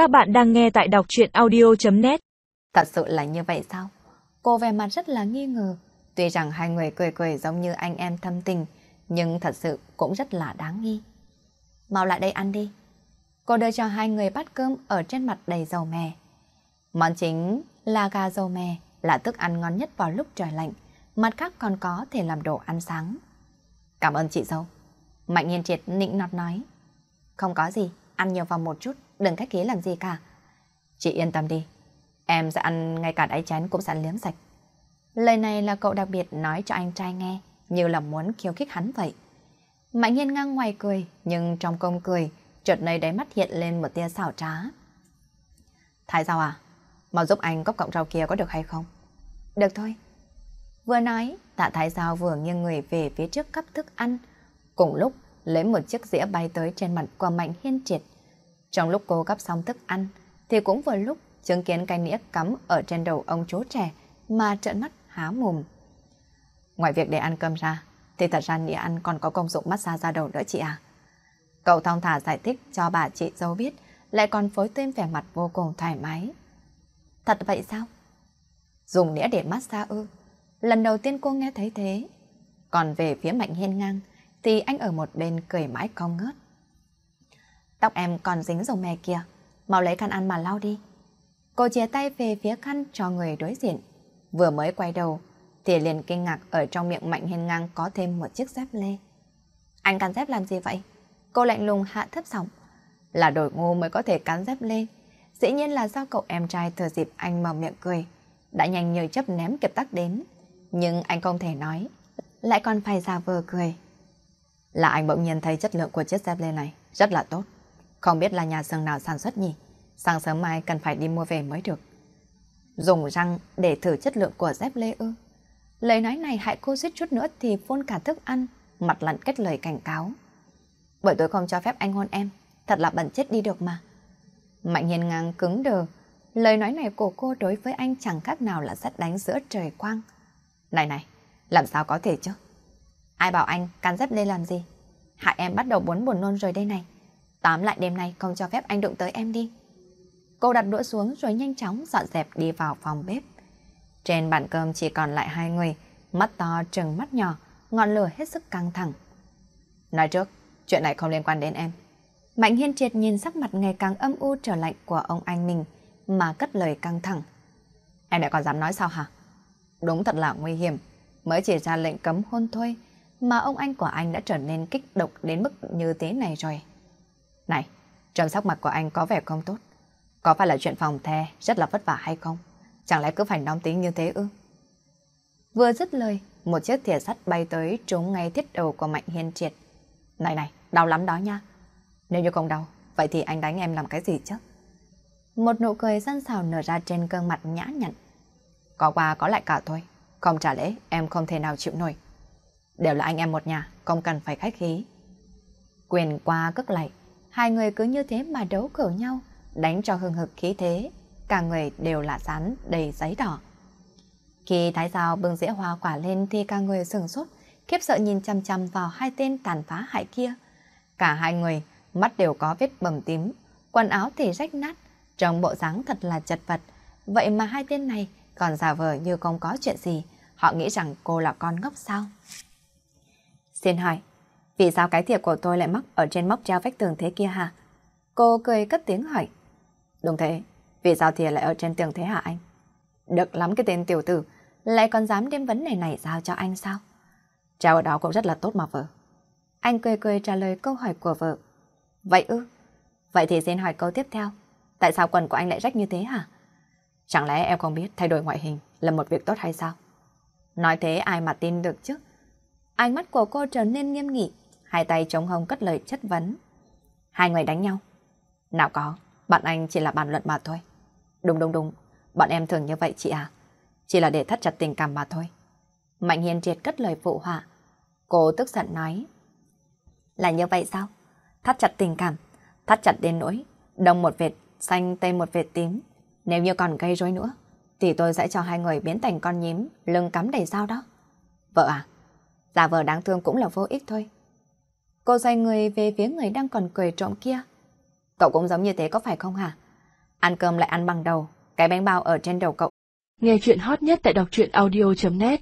Các bạn đang nghe tại đọc chuyện audio.net Thật sự là như vậy sao? Cô vẻ mặt rất là nghi ngờ. Tuy rằng hai người cười cười giống như anh em thâm tình, nhưng thật sự cũng rất là đáng nghi. Mau lại đây ăn đi. Cô đưa cho hai người bát cơm ở trên mặt đầy dầu mè. Món chính là gà dầu mè, là thức ăn ngon nhất vào lúc trời lạnh. Mặt khác còn có thể làm đồ ăn sáng. Cảm ơn chị dâu. Mạnh nhiên triệt nịnh nọt nói. Không có gì, ăn nhiều vào một chút, đừng khách khí làm gì cả. Chị yên tâm đi, em sẽ ăn ngay cả đáy chén cũng sẽ liếm sạch. Lời này là cậu đặc biệt nói cho anh trai nghe, như là muốn khiêu khích hắn vậy. Mạnh nhiên ngang ngoài cười, nhưng trong công cười, chợt nơi đáy mắt hiện lên một tia xảo trá. Thái sao à? Mau giúp anh cốc cộng rau kia có được hay không? Được thôi. Vừa nói, tạ thái sao vừa nghiêng người về phía trước cấp thức ăn. Cùng lúc, lấy một chiếc dĩa bay tới trên mặt của Mạnh Hiên Triệt. Trong lúc cô gắp xong thức ăn, thì cũng vừa lúc chứng kiến cái nĩa cắm ở trên đầu ông chú trẻ mà trợn mắt há mồm. Ngoài việc để ăn cơm ra, thì thật ra nĩa ăn còn có công dụng massage da đầu nữa chị à. Cậu thong thả giải thích cho bà chị dâu biết, lại còn phối thêm vẻ mặt vô cùng thoải mái. Thật vậy sao? Dùng nĩa để massage ư? Lần đầu tiên cô nghe thấy thế. Còn về phía Mạnh Hiên ngang, thì anh ở một bên cười mãi không ngớt. Tóc em còn dính dầu mè kìa, mau lấy khăn ăn mà lau đi. Cô chia tay về phía khăn cho người đối diện. Vừa mới quay đầu, thì liền kinh ngạc ở trong miệng Mạnh Hiên ngang có thêm một chiếc dép lê. Anh cắn dép làm gì vậy? Cô lạnh lùng hạ thấp giọng. Là đổi ngu mới có thể cắn dép lê. Dĩ nhiên là do cậu em trai thừa dịp anh mở miệng cười. Đã nhanh như chấp ném kịp tắc đến. Nhưng anh không thể nói. Lại còn phải giả vờ cười. Là anh bỗng nhiên thấy chất lượng của chiếc dép lê này rất là tốt. Không biết là nhà xưởng nào sản xuất nhỉ? Sáng sớm mai cần phải đi mua về mới được. Dùng răng để thử chất lượng của dép lê ư. Lời nói này hại cô suýt chút nữa thì phun cả thức ăn, mặt lặn kết lời cảnh cáo. Bởi tôi không cho phép anh hôn em, thật là bẩn chết đi được mà. Mạnh hiền ngang cứng đờ, lời nói này của cô đối với anh chẳng khác nào là sắt đánh giữa trời quang. Này này, làm sao có thể chứ? Ai bảo anh can dép lê làm gì? Hại em bắt đầu muốn buồn nôn rồi đây này tám lại đêm nay không cho phép anh đụng tới em đi. Cô đặt đũa xuống rồi nhanh chóng dọn dẹp đi vào phòng bếp. Trên bàn cơm chỉ còn lại hai người, mắt to trừng mắt nhỏ, ngọn lửa hết sức căng thẳng. Nói trước, chuyện này không liên quan đến em. Mạnh Hiên Triệt nhìn sắc mặt ngày càng âm u trở lạnh của ông anh mình mà cất lời căng thẳng. Em lại còn dám nói sao hả? Đúng thật là nguy hiểm, mới chỉ ra lệnh cấm hôn thôi mà ông anh của anh đã trở nên kích động đến mức như thế này rồi. Này, trông sắc mặt của anh có vẻ không tốt. Có phải là chuyện phòng the rất là vất vả hay không? Chẳng lẽ cứ phải nóng tính như thế ư? Vừa dứt lời, một chiếc thìa sắt bay tới trúng ngay thiết đầu của Mạnh Hiên Triệt. Này này, đau lắm đó nha. Nếu như không đau, vậy thì anh đánh em làm cái gì chứ? Một nụ cười săn xào nở ra trên gương mặt nhã nhặn. Có qua có lại cả thôi. Không trả lễ, em không thể nào chịu nổi. Đều là anh em một nhà, không cần phải khách khí. Quyền qua cất lại, hai người cứ như thế mà đấu cử nhau, đánh cho hưng hực khí thế, cả người đều là rán đầy giấy đỏ. Khi Thái Giao bưng dĩa hoa quả lên thì cả người sừng sốt, khiếp sợ nhìn chăm chăm vào hai tên tàn phá hại kia. Cả hai người, mắt đều có vết bầm tím, quần áo thì rách nát, trong bộ dáng thật là chật vật. Vậy mà hai tên này còn giả vờ như không có chuyện gì, họ nghĩ rằng cô là con ngốc sao? Xin hỏi, vì sao cái thiệp của tôi lại mắc ở trên móc treo vách tường thế kia hả? Cô cười cất tiếng hỏi. Đúng thế, vì sao thì lại ở trên tường thế hả anh? Được lắm cái tên tiểu tử, lại còn dám đem vấn đề này giao cho anh sao? Treo ở đó cũng rất là tốt mà vợ. Anh cười cười trả lời câu hỏi của vợ. Vậy ư? Vậy thì xin hỏi câu tiếp theo. Tại sao quần của anh lại rách như thế hả? Chẳng lẽ em không biết thay đổi ngoại hình là một việc tốt hay sao? Nói thế ai mà tin được chứ? Ánh mắt của cô trở nên nghiêm nghị, hai tay chống hông cất lời chất vấn. Hai người đánh nhau. Nào có, bạn anh chỉ là bàn luận mà thôi. Đúng đúng đúng, bọn em thường như vậy chị à. Chỉ là để thắt chặt tình cảm mà thôi. Mạnh Hiền triệt cất lời phụ họa. Cô tức giận nói. Là như vậy sao? Thắt chặt tình cảm, thắt chặt đến nỗi, đông một vệt, xanh tây một vệt tím. Nếu như còn gây rối nữa, thì tôi sẽ cho hai người biến thành con nhím, lưng cắm đầy dao đó. Vợ à, giả vờ đáng thương cũng là vô ích thôi. Cô xoay người về phía người đang còn cười trộm kia. Cậu cũng giống như thế có phải không hả? Ăn cơm lại ăn bằng đầu, cái bánh bao ở trên đầu cậu. Nghe chuyện hot nhất tại đọc truyện audio.net